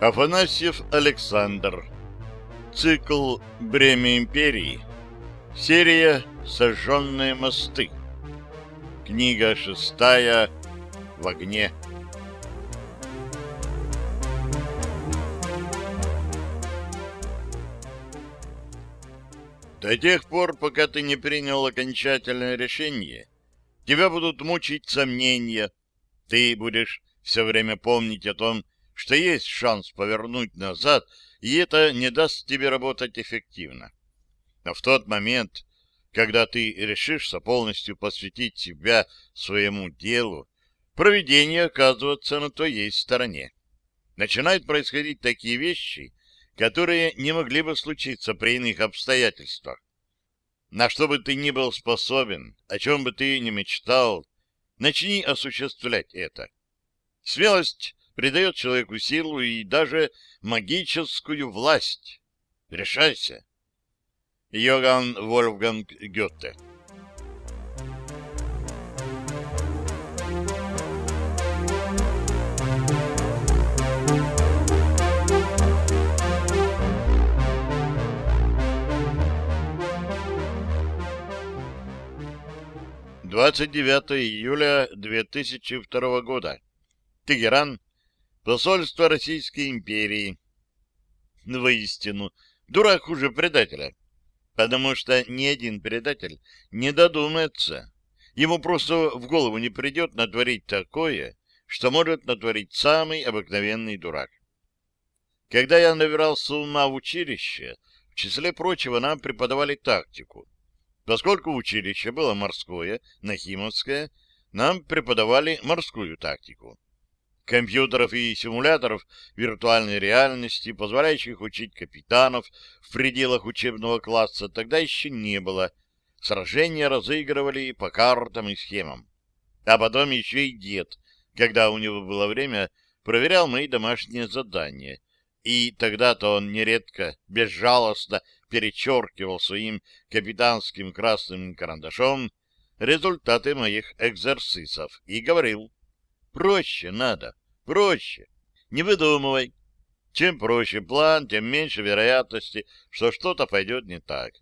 Афанасьев Александр. Цикл «Бремя империи». Серия «Сожженные мосты». Книга шестая «В огне». До тех пор, пока ты не принял окончательное решение, тебя будут мучить сомнения. Ты будешь все время помнить о том, что есть шанс повернуть назад, и это не даст тебе работать эффективно. Но в тот момент, когда ты решишься полностью посвятить себя своему делу, проведение оказывается на твоей стороне. Начинают происходить такие вещи, которые не могли бы случиться при иных обстоятельствах. На что бы ты ни был способен, о чем бы ты ни мечтал, начни осуществлять это. Смелость придает человеку силу и даже магическую власть. Решайся. Йоган Вольфганг Гёте Двадцать девятое июля две тысячи второго года. Тегеран, Посольство Российской империи. Воистину, дурак хуже предателя. Потому что ни один предатель не додумается. Ему просто в голову не придет натворить такое, что может натворить самый обыкновенный дурак. Когда я набирался ума в училище, в числе прочего нам преподавали тактику. Поскольку училище было морское, Нахимовское, нам преподавали морскую тактику компьютеров и симуляторов виртуальной реальности, позволяющих учить капитанов в пределах учебного класса, тогда еще не было. Сражения разыгрывали по картам и схемам. А потом еще и дед, когда у него было время, проверял мои домашние задания. И тогда-то он нередко, безжалостно перечеркивал своим капитанским красным карандашом результаты моих экзерсисов и говорил, Проще надо, проще. Не выдумывай. Чем проще план, тем меньше вероятности, что что-то пойдет не так.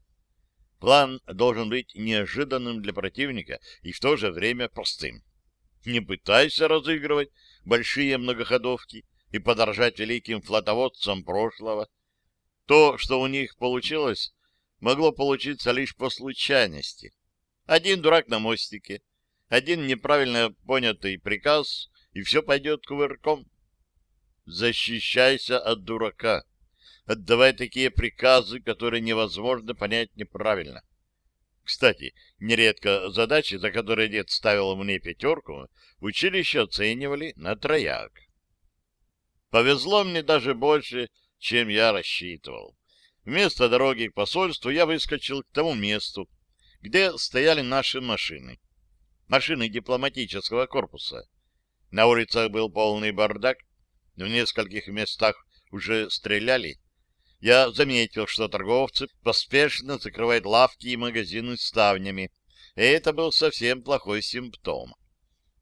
План должен быть неожиданным для противника и в то же время простым. Не пытайся разыгрывать большие многоходовки и подорожать великим флотоводцам прошлого. То, что у них получилось, могло получиться лишь по случайности. Один дурак на мостике — один неправильно понятый приказ, и все пойдет кувырком. Защищайся от дурака. Отдавай такие приказы, которые невозможно понять неправильно. Кстати, нередко задачи, за которые дед ставил мне пятерку, в училище оценивали на трояк. Повезло мне даже больше, чем я рассчитывал. Вместо дороги к посольству я выскочил к тому месту, где стояли наши машины машины дипломатического корпуса. На улицах был полный бардак, в нескольких местах уже стреляли. Я заметил, что торговцы поспешно закрывают лавки и магазины ставнями, и это был совсем плохой симптом.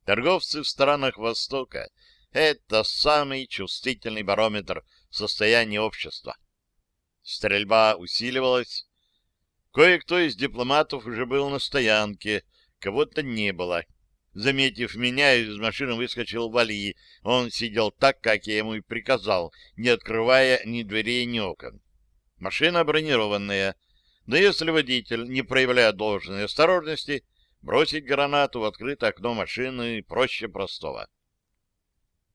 Торговцы в странах Востока — это самый чувствительный барометр состояния общества. Стрельба усиливалась. Кое-кто из дипломатов уже был на стоянке, Кого-то не было. Заметив меня, из машины выскочил Вали. Он сидел так, как я ему и приказал, не открывая ни дверей, ни окон. Машина бронированная. Но если водитель, не проявляя должной осторожности, бросить гранату в открытое окно машины проще простого.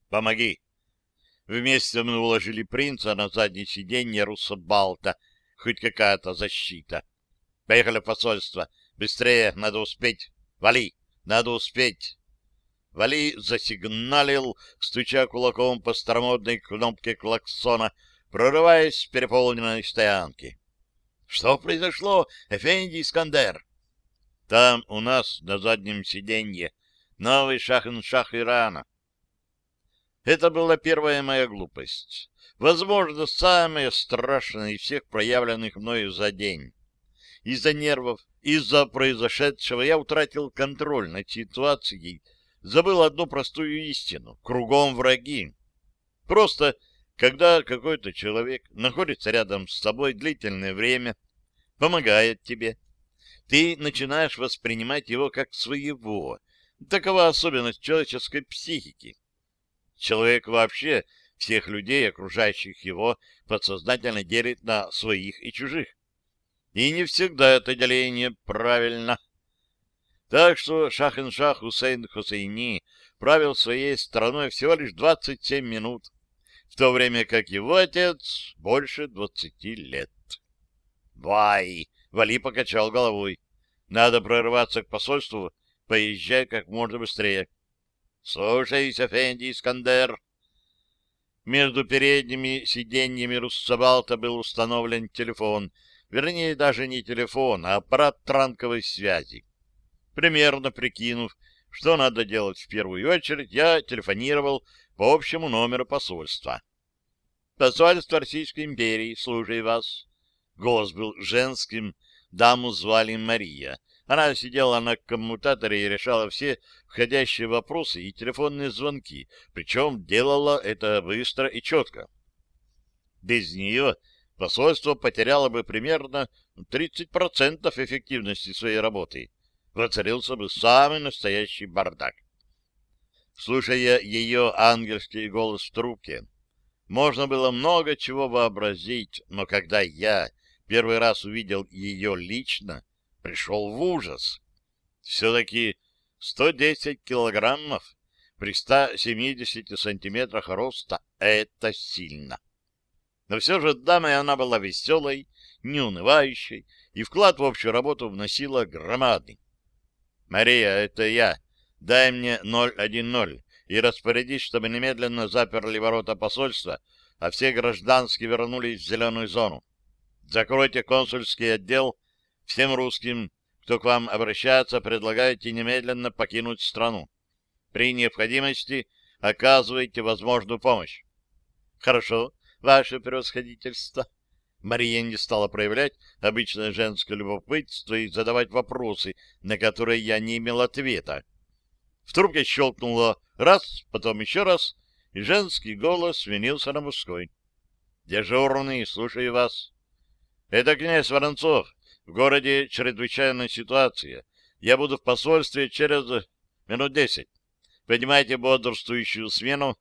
«Помоги!» Вместе мы уложили принца на заднее сиденье Руссобалта. Хоть какая-то защита. Поехали в посольство. Быстрее, надо успеть. Вали! Надо успеть!» Вали засигналил, стуча кулаком по старомодной кнопке клаксона, прорываясь с переполненной стоянки. «Что произошло, Эфенди Искандер?» «Там у нас на заднем сиденье новый шах-ин-шах Ирана». Это была первая моя глупость. Возможно, самая страшная из всех проявленных мною за день. Из-за нервов, из-за произошедшего я утратил контроль над ситуацией, забыл одну простую истину — кругом враги. Просто когда какой-то человек находится рядом с тобой длительное время, помогает тебе, ты начинаешь воспринимать его как своего. Такова особенность человеческой психики. Человек вообще всех людей, окружающих его, подсознательно делит на своих и чужих. И не всегда это деление правильно. Так что Шахин-Шах Хусейн Хусейни правил своей страной всего лишь 27 минут, в то время как его отец больше 20 лет. «Вай!» — Вали покачал головой. «Надо прорываться к посольству, поезжай как можно быстрее». «Слушайся, Фенди Искандер!» Между передними сиденьями Руссабалта был установлен телефон, вернее, даже не телефон, а аппарат транковой связи. Примерно прикинув, что надо делать в первую очередь, я телефонировал по общему номеру посольства. «Посольство Российской империи, слушай вас». Голос был женским, даму звали Мария. Она сидела на коммутаторе и решала все входящие вопросы и телефонные звонки, причем делала это быстро и четко. Без нее посольство потеряло бы примерно 30% эффективности своей работы. Воцарился бы самый настоящий бардак. Слушая ее ангельский голос в трубке, можно было много чего вообразить, но когда я первый раз увидел ее лично, пришел в ужас. Все-таки 110 килограммов при 170 сантиметрах роста — это сильно. Но все же дамой она была веселой, неунывающей, и вклад в общую работу вносила громадный. «Мария, это я. Дай мне 010 и распорядись, чтобы немедленно заперли ворота посольства, а все гражданские вернулись в зеленую зону. Закройте консульский отдел Всем русским, кто к вам обращается, предлагайте немедленно покинуть страну. При необходимости оказывайте возможную помощь. Хорошо, ваше превосходительство. Мария не стала проявлять обычное женское любопытство и задавать вопросы, на которые я не имел ответа. В трубке щелкнуло раз, потом еще раз, и женский голос сменился на мужской. «Дежурный, слушаю вас». «Это князь Воронцов. В городе чрезвычайная ситуация. Я буду в посольстве через минут десять. Поднимайте бодрствующую смену,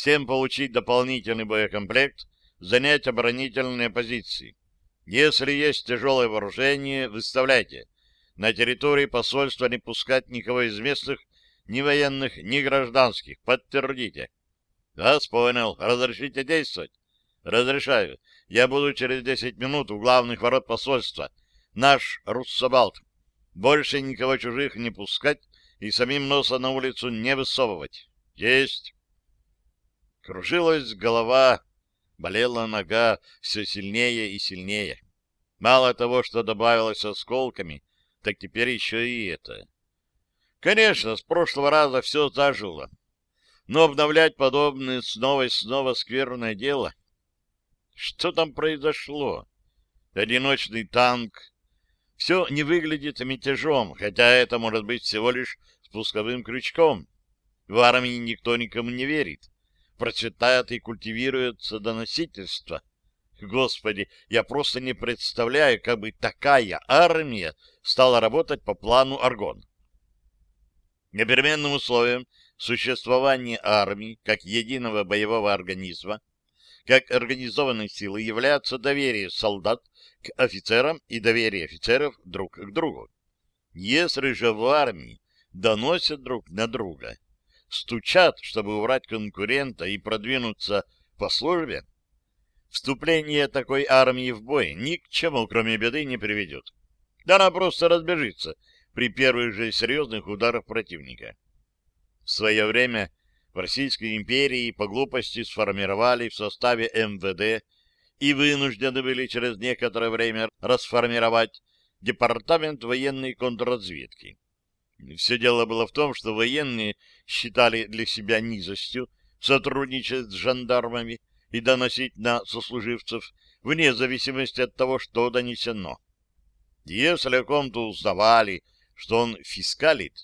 всем получить дополнительный боекомплект, занять оборонительные позиции. Если есть тяжелое вооружение, выставляйте. На территории посольства не пускать никого из местных, ни военных, ни гражданских. Подтвердите. Вас понял. Разрешите действовать? Разрешаю. Я буду через десять минут у главных ворот посольства наш Руссобалт. Больше никого чужих не пускать и самим носа на улицу не высовывать. Есть. Кружилась голова, болела нога все сильнее и сильнее. Мало того, что добавилось осколками, так теперь еще и это. Конечно, с прошлого раза все зажило. Но обновлять подобное снова и снова скверное дело. Что там произошло? Одиночный танк, все не выглядит мятежом, хотя это может быть всего лишь спусковым крючком. В армии никто никому не верит. Процветает и культивируется доносительство. Господи, я просто не представляю, как бы такая армия стала работать по плану Аргон. Непременным условием существования армии как единого боевого организма, как организованной силы является доверие солдат к офицерам и доверие офицеров друг к другу. Если же в армии доносят друг на друга, стучат, чтобы убрать конкурента и продвинуться по службе, вступление такой армии в бой ни к чему, кроме беды, не приведет. Да она просто разбежится при первых же серьезных ударах противника. В свое время в Российской империи по глупости сформировали в составе МВД и вынуждены были через некоторое время расформировать Департамент военной контрразведки. Все дело было в том, что военные считали для себя низостью сотрудничать с жандармами и доносить на сослуживцев вне зависимости от того, что донесено. Если о ком-то узнавали, что он фискалит,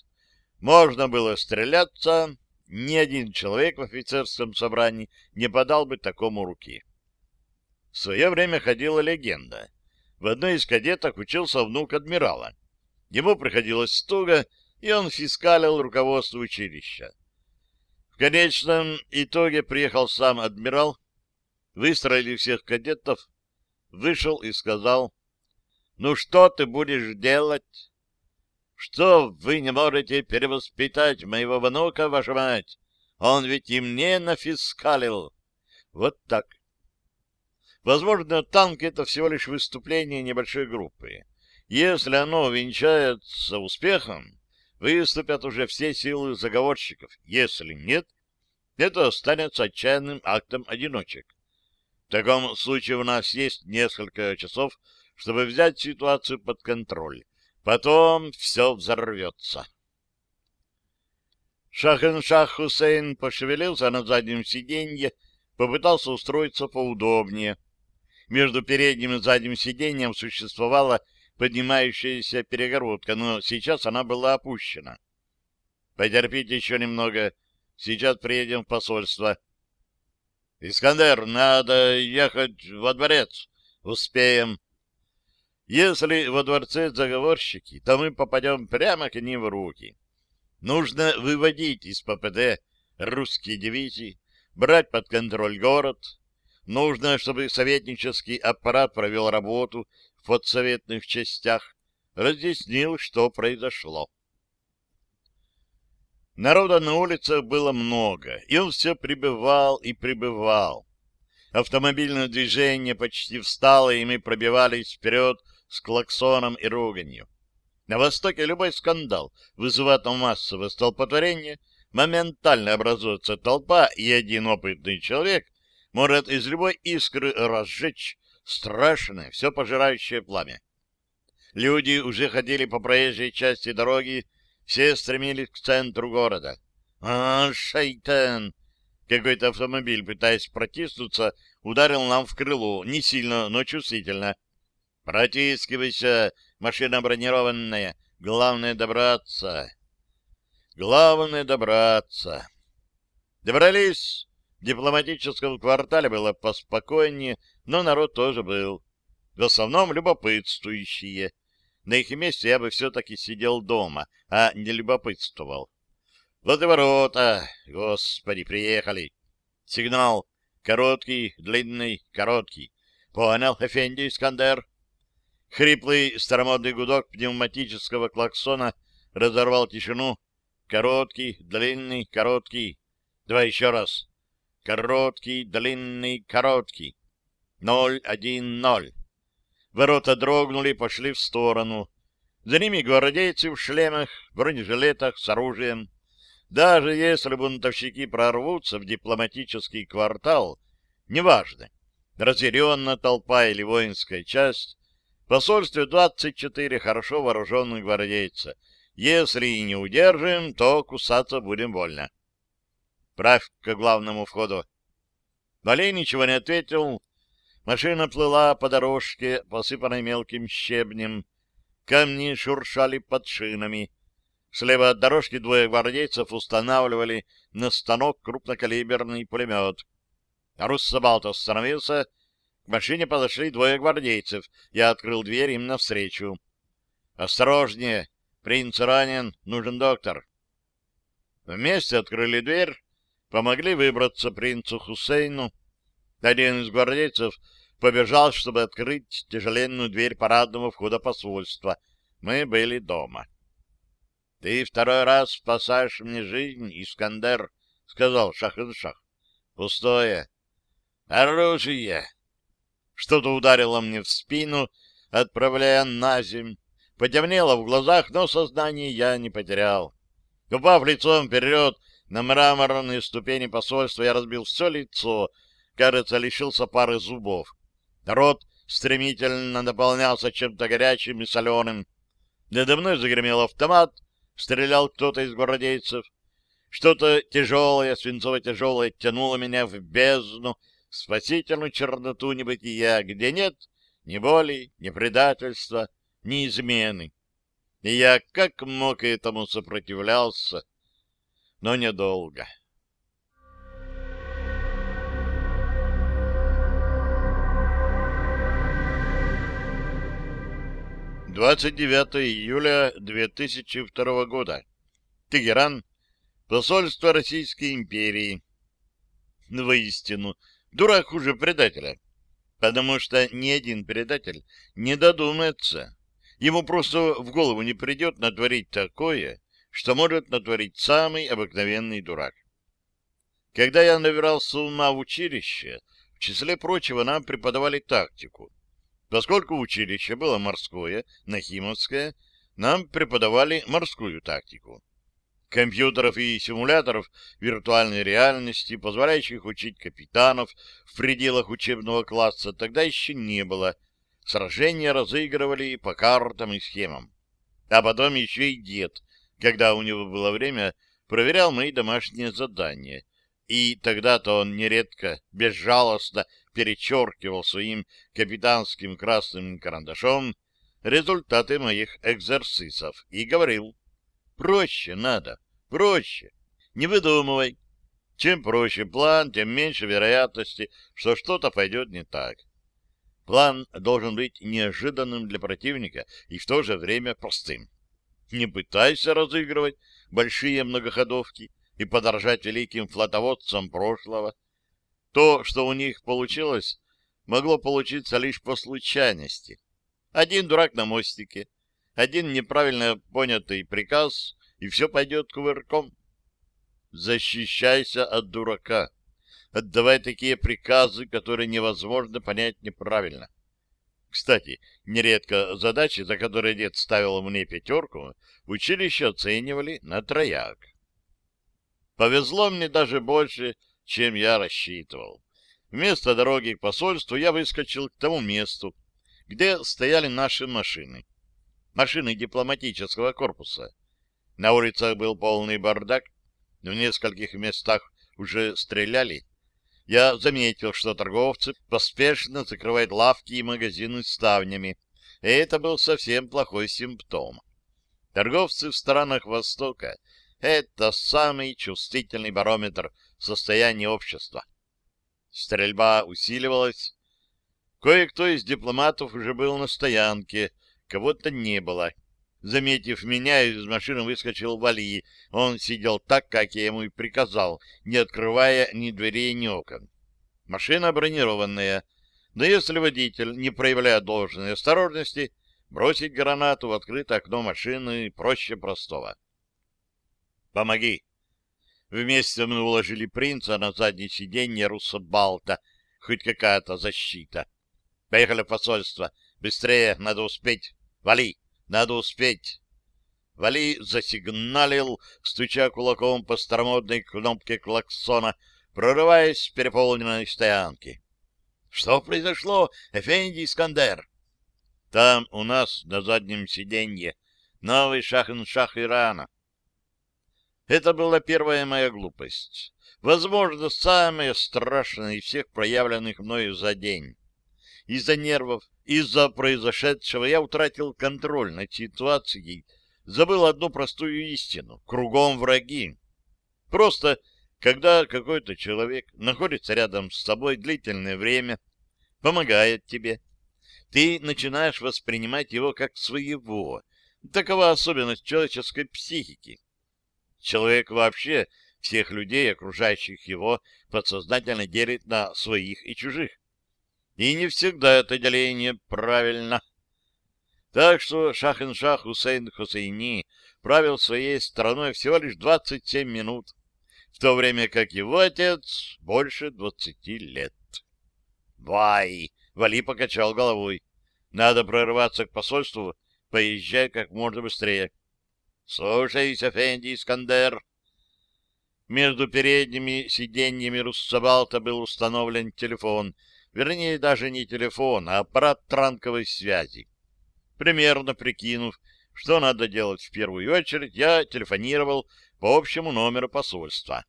можно было стреляться ни один человек в офицерском собрании не подал бы такому руки. В свое время ходила легенда. В одной из кадеток учился внук адмирала. Ему приходилось туго, и он фискалил руководство училища. В конечном итоге приехал сам адмирал, выстроили всех кадетов, вышел и сказал, «Ну что ты будешь делать?» «Что вы не можете перевоспитать моего внука, ваша мать? Он ведь и мне нафискалил». Вот так. Возможно, танк — это всего лишь выступление небольшой группы. Если оно венчается успехом, выступят уже все силы заговорщиков. Если нет, это останется отчаянным актом одиночек. В таком случае у нас есть несколько часов, чтобы взять ситуацию под контроль. Потом все взорвется. Шахен-Шах Хусейн пошевелился на заднем сиденье, попытался устроиться поудобнее. Между передним и задним сиденьем существовала поднимающаяся перегородка, но сейчас она была опущена. Потерпите еще немного. Сейчас приедем в посольство. Искандер, надо ехать во дворец. Успеем. Если во дворце заговорщики, то мы попадем прямо к ним в руки. Нужно выводить из ППД русские дивизии, брать под контроль город. Нужно, чтобы советнический аппарат провел работу в подсоветных частях, разъяснил, что произошло. Народа на улицах было много, и он все прибывал и прибывал. Автомобильное движение почти встало, и мы пробивались вперед с клаксоном и руганью. На Востоке любой скандал вызывает массовое столпотворение, моментально образуется толпа, и один опытный человек может из любой искры разжечь страшное, все пожирающее пламя. Люди уже ходили по проезжей части дороги, все стремились к центру города. «А, шайтан!» Какой-то автомобиль, пытаясь протиснуться, ударил нам в крыло, не сильно, но чувствительно. «Протискивайся, машина бронированная, главное добраться!» «Главное добраться!» Добрались. В дипломатическом квартале было поспокойнее, но народ тоже был. В основном любопытствующие. На их месте я бы все-таки сидел дома, а не любопытствовал. Вот и ворота. Господи, приехали. Сигнал. Короткий, длинный, короткий. Понял, Эфенди Искандер? Хриплый старомодный гудок пневматического клаксона разорвал тишину. Короткий, длинный, короткий. Давай еще раз. Короткий, длинный, короткий. Ноль, один, ноль. Ворота дрогнули и пошли в сторону. За ними гвардейцы в шлемах, бронежилетах, с оружием. Даже если бунтовщики прорвутся в дипломатический квартал, неважно, разъяренная толпа или воинская часть, в посольстве 24 хорошо вооруженных гвардейца. Если и не удержим, то кусаться будем больно. Правь к главному входу. Валей ничего не ответил, Машина плыла по дорожке, посыпанной мелким щебнем. Камни шуршали под шинами. Слева от дорожки двое гвардейцев устанавливали на станок крупнокалиберный пулемет. Руссобалт остановился. К машине подошли двое гвардейцев. Я открыл дверь им навстречу. «Осторожнее! Принц ранен, нужен доктор». Вместе открыли дверь, помогли выбраться принцу Хусейну. Один из гвардейцев побежал, чтобы открыть тяжеленную дверь парадного входа посольства. Мы были дома. — Ты второй раз спасаешь мне жизнь, Искандер, — сказал Шах-ин-Шах. — Пустое. — Оружие! Что-то ударило мне в спину, отправляя на земь. Потемнело в глазах, но сознание я не потерял. Упав лицом вперед на мраморные ступени посольства, я разбил все лицо, кажется, лишился пары зубов. Рот стремительно наполнялся чем-то горячим и соленым. Надо мной загремел автомат, стрелял кто-то из гвардейцев. Что-то тяжелое, свинцово-тяжелое тянуло меня в бездну, в спасительную черноту небытия, где нет ни боли, ни предательства, ни измены. И я как мог этому сопротивлялся. Но недолго. 29 июля 2002 года. Тегеран. Посольство Российской империи. Воистину, дурак хуже предателя. Потому что ни один предатель не додумается. Ему просто в голову не придет натворить такое, что может натворить самый обыкновенный дурак. Когда я набирался ума в училище, в числе прочего нам преподавали тактику. Поскольку училище было морское, Нахимовское, нам преподавали морскую тактику. Компьютеров и симуляторов виртуальной реальности, позволяющих учить капитанов в пределах учебного класса, тогда еще не было. Сражения разыгрывали по картам и схемам. А потом еще и дед, когда у него было время, проверял мои домашние задания. И тогда-то он нередко, безжалостно перечеркивал своим капитанским красным карандашом результаты моих экзерсисов и говорил, проще надо, проще, не выдумывай. Чем проще план, тем меньше вероятности, что что-то пойдет не так. План должен быть неожиданным для противника и в то же время простым. Не пытайся разыгрывать большие многоходовки и подорожать великим флотоводцам прошлого. То, что у них получилось, могло получиться лишь по случайности. Один дурак на мостике, один неправильно понятый приказ, и все пойдет кувырком. Защищайся от дурака. Отдавай такие приказы, которые невозможно понять неправильно. Кстати, нередко задачи, за которые дед ставил мне пятерку, в училище оценивали на трояк. Повезло мне даже больше, чем я рассчитывал. Вместо дороги к посольству я выскочил к тому месту, где стояли наши машины. Машины дипломатического корпуса. На улицах был полный бардак, в нескольких местах уже стреляли. Я заметил, что торговцы поспешно закрывают лавки и магазины ставнями, и это был совсем плохой симптом. Торговцы в странах Востока — это самый чувствительный барометр состояние общества. Стрельба усиливалась. Кое-кто из дипломатов уже был на стоянке, кого-то не было. Заметив меня, из машины выскочил Вали. Он сидел так, как я ему и приказал, не открывая ни дверей, ни окон. Машина бронированная, но если водитель, не проявляя должной осторожности, бросить гранату в открытое окно машины проще простого. «Помоги!» Вместе мы уложили принца на заднее сиденье Руссобалта. Хоть какая-то защита. Поехали в посольство. Быстрее, надо успеть. Вали, надо успеть. Вали засигналил, стуча кулаком по старомодной кнопке клаксона, прорываясь в переполненной стоянке. — Что произошло, Эфенди Искандер? — Там у нас на заднем сиденье новый шах-ин-шах Ирана. Это была первая моя глупость. Возможно, самая страшная из всех проявленных мною за день. Из-за нервов, из-за произошедшего я утратил контроль над ситуацией, забыл одну простую истину — кругом враги. Просто, когда какой-то человек находится рядом с тобой длительное время, помогает тебе, ты начинаешь воспринимать его как своего. Такова особенность человеческой психики. Человек вообще всех людей, окружающих его, подсознательно делит на своих и чужих. И не всегда это деление правильно. Так что Шах-ин-Шах Хусейн Хусейни правил своей страной всего лишь 27 минут, в то время как его отец больше 20 лет. «Вай!» — Вали покачал головой. «Надо прорываться к посольству, поезжай как можно быстрее». Слушайся, Фенди Искандер. Между передними сиденьями Руссабалта был установлен телефон, вернее, даже не телефон, а аппарат транковой связи. Примерно прикинув, что надо делать в первую очередь, я телефонировал по общему номеру посольства.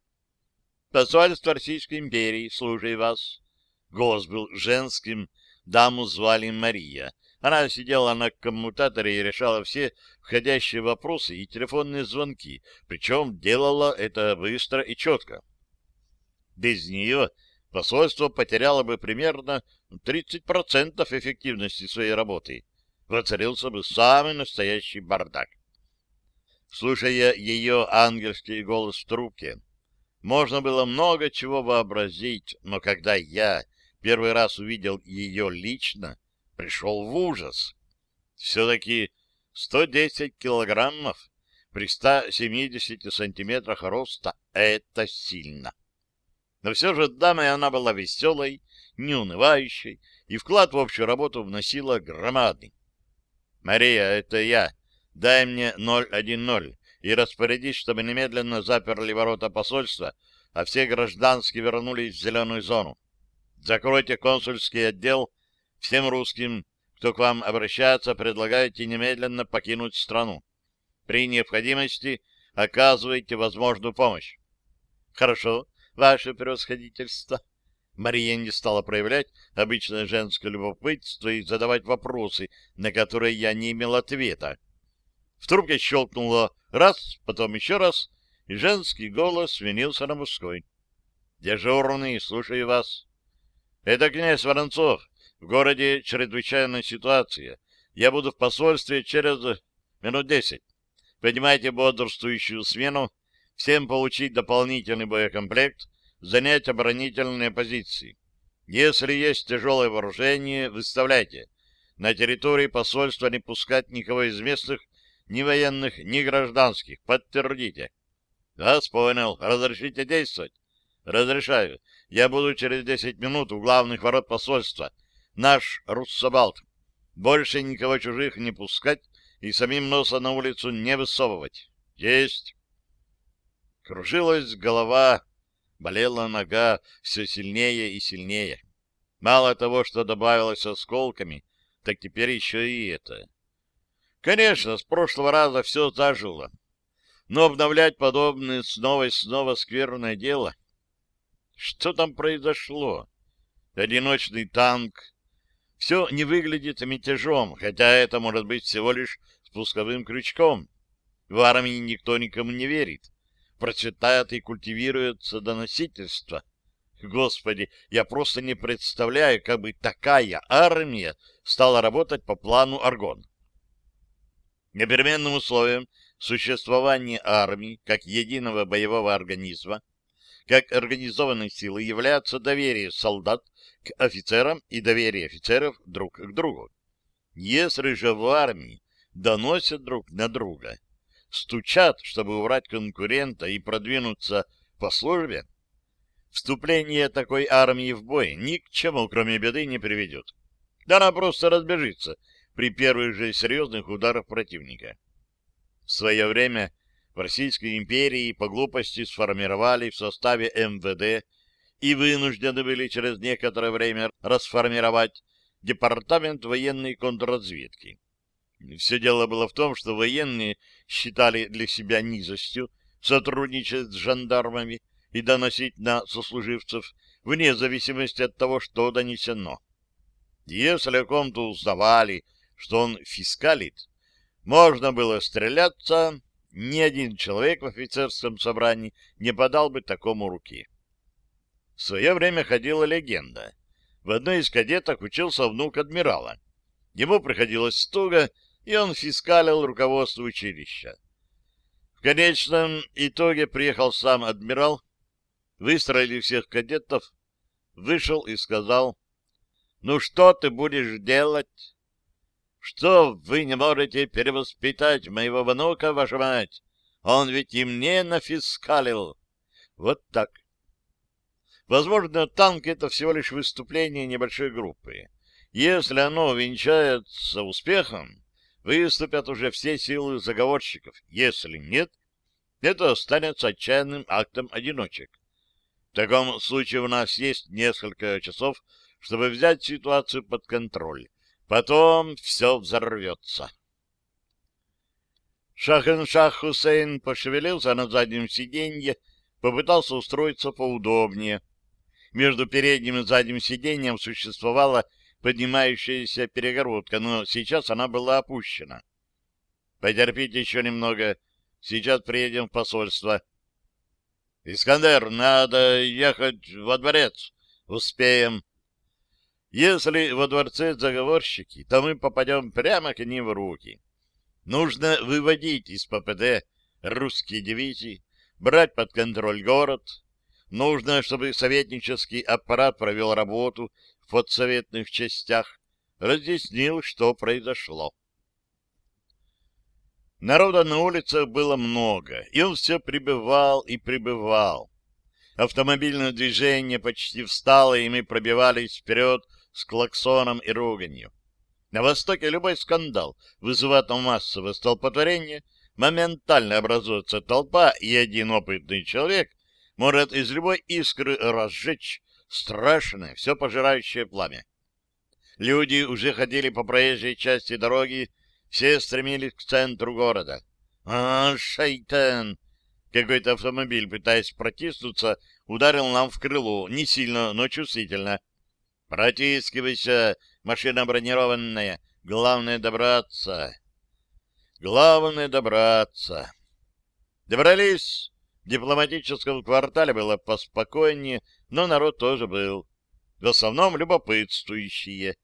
«Посольство Российской империи, слушай вас». Голос был женским, даму звали Мария. Она сидела на коммутаторе и решала все входящие вопросы и телефонные звонки, причем делала это быстро и четко. Без нее посольство потеряло бы примерно 30% эффективности своей работы. Воцарился бы самый настоящий бардак. Слушая ее ангельский голос в трубке, можно было много чего вообразить, но когда я первый раз увидел ее лично, пришел в ужас. Все-таки 110 килограммов при 170 сантиметрах роста — это сильно. Но все же дамой она была веселой, неунывающей, и вклад в общую работу вносила громадный. «Мария, это я. Дай мне 010 и распорядись, чтобы немедленно заперли ворота посольства, а все гражданские вернулись в зеленую зону. Закройте консульский отдел Всем русским, кто к вам обращается, предлагайте немедленно покинуть страну. При необходимости оказывайте возможную помощь. Хорошо, ваше превосходительство. Мария не стала проявлять обычное женское любопытство и задавать вопросы, на которые я не имел ответа. В трубке щелкнуло раз, потом еще раз, и женский голос сменился на мужской. «Дежурный, слушаю вас». «Это князь Воронцов. В городе чрезвычайная ситуация. Я буду в посольстве через минут десять. Поднимайте бодрствующую смену, всем получить дополнительный боекомплект, занять оборонительные позиции. Если есть тяжелое вооружение, выставляйте. На территории посольства не пускать никого из местных, ни военных, ни гражданских. Подтвердите. Вас понял. Разрешите действовать? Разрешаю. Я буду через десять минут у главных ворот посольства наш руссобалт. Больше никого чужих не пускать и самим носа на улицу не высовывать. Есть. Кружилась голова, болела нога все сильнее и сильнее. Мало того, что добавилось осколками, так теперь еще и это. Конечно, с прошлого раза все зажило. Но обновлять подобное снова и снова скверное дело. Что там произошло? Одиночный танк, все не выглядит мятежом, хотя это может быть всего лишь спусковым крючком. В армии никто никому не верит. Процветает и культивируется доносительство. Господи, я просто не представляю, как бы такая армия стала работать по плану Аргон. Непременным условием существования армии как единого боевого организма, как организованной силы является доверие солдат к офицерам и доверие офицеров друг к другу. Если же в армии доносят друг на друга, стучат, чтобы убрать конкурента и продвинуться по службе, вступление такой армии в бой ни к чему, кроме беды, не приведет. Да она просто разбежится при первых же серьезных ударах противника. В свое время в Российской империи по глупости сформировали в составе МВД и вынуждены были через некоторое время расформировать Департамент военной контрразведки. Все дело было в том, что военные считали для себя низостью сотрудничать с жандармами и доносить на сослуживцев вне зависимости от того, что донесено. Если о ком-то узнавали, что он фискалит, можно было стреляться, ни один человек в офицерском собрании не подал бы такому руки. В свое время ходила легенда. В одной из кадеток учился внук адмирала. Ему приходилось туго, и он фискалил руководство училища. В конечном итоге приехал сам адмирал, выстроили всех кадетов, вышел и сказал, «Ну что ты будешь делать? Что вы не можете перевоспитать моего внука, ваша мать? Он ведь и мне нафискалил». Вот так. Возможно, танк — это всего лишь выступление небольшой группы. Если оно венчается успехом, выступят уже все силы заговорщиков. Если нет, это останется отчаянным актом одиночек. В таком случае у нас есть несколько часов, чтобы взять ситуацию под контроль. Потом все взорвется. Шахен-Шах Хусейн пошевелился на заднем сиденье, попытался устроиться поудобнее — между передним и задним сиденьем существовало поднимающаяся перегородка, но сейчас она была опущена. Потерпите еще немного. Сейчас приедем в посольство. Искандер, надо ехать во дворец. Успеем. Если во дворце заговорщики, то мы попадем прямо к ним в руки. Нужно выводить из ППД русские дивизии, брать под контроль город. Нужно, чтобы советнический аппарат провел работу в подсоветных частях, разъяснил, что произошло. Народа на улицах было много, и он все прибывал и прибывал. Автомобильное движение почти встало, и мы пробивались вперед с клаксоном и руганью. На Востоке любой скандал вызывает массовое столпотворение, моментально образуется толпа, и один опытный человек может из любой искры разжечь страшное, все пожирающее пламя. Люди уже ходили по проезжей части дороги, все стремились к центру города. «А, шайтан!» Какой-то автомобиль, пытаясь протиснуться, ударил нам в крыло, не сильно, но чувствительно. «Протискивайся, машина бронированная, главное добраться». «Главное добраться». Добрались. Дипломатическом квартале было поспокойнее, но народ тоже был. В основном любопытствующие.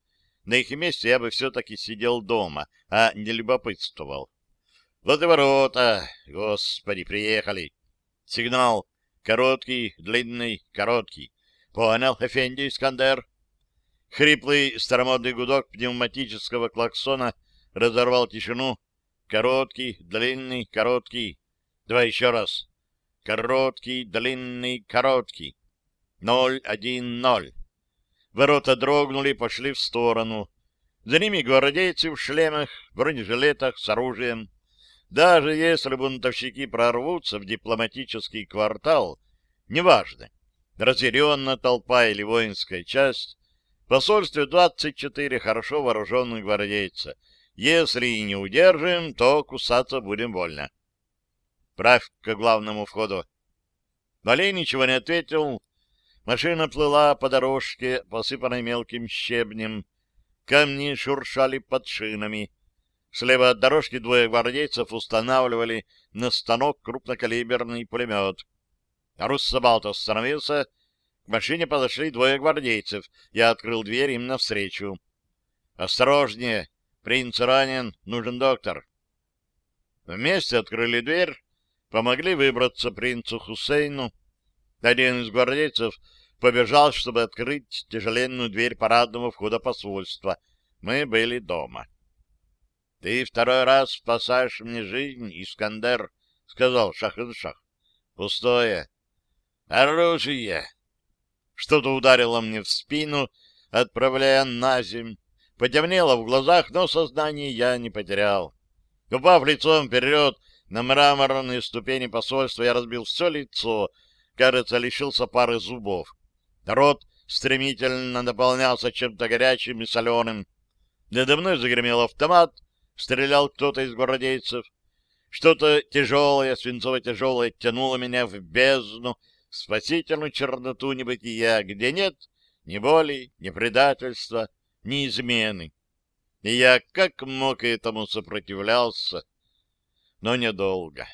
На их месте я бы все-таки сидел дома, а не любопытствовал. Вот и ворота. Господи, приехали. Сигнал. Короткий, длинный, короткий. Понял, Эфенди Искандер? Хриплый старомодный гудок пневматического клаксона разорвал тишину. Короткий, длинный, короткий. Давай еще раз. Короткий, длинный, короткий. Ноль, один, ноль. Ворота дрогнули, пошли в сторону. За ними гвардейцы в шлемах, бронежилетах, с оружием. Даже если бунтовщики прорвутся в дипломатический квартал, неважно, разъяренная толпа или воинская часть, посольстве 24 хорошо вооруженных гвардейца. Если и не удержим, то кусаться будем больно. Правь к главному входу. Валей ничего не ответил, Машина плыла по дорожке, посыпанной мелким щебнем. Камни шуршали под шинами. Слева от дорожки двое гвардейцев устанавливали на станок крупнокалиберный пулемет. Руссобалт остановился. К машине подошли двое гвардейцев. Я открыл дверь им навстречу. «Осторожнее! Принц ранен, нужен доктор». Вместе открыли дверь, помогли выбраться принцу Хусейну. Один из гвардейцев побежал, чтобы открыть тяжеленную дверь парадного входа посольства. Мы были дома. — Ты второй раз спасаешь мне жизнь, Искандер, — сказал Шахиншах. — Пустое. — Оружие! Что-то ударило мне в спину, отправляя на земь. Потемнело в глазах, но сознание я не потерял. Упав лицом вперед на мраморные ступени посольства, я разбил все лицо, кажется, лишился пары зубов. Рот стремительно наполнялся чем-то горячим и соленым. Надо мной загремел автомат, стрелял кто-то из гвардейцев. Что-то тяжелое, свинцово-тяжелое тянуло меня в бездну, в спасительную черноту небытия, где нет ни боли, ни предательства, ни измены. И я как мог этому сопротивлялся, но недолго.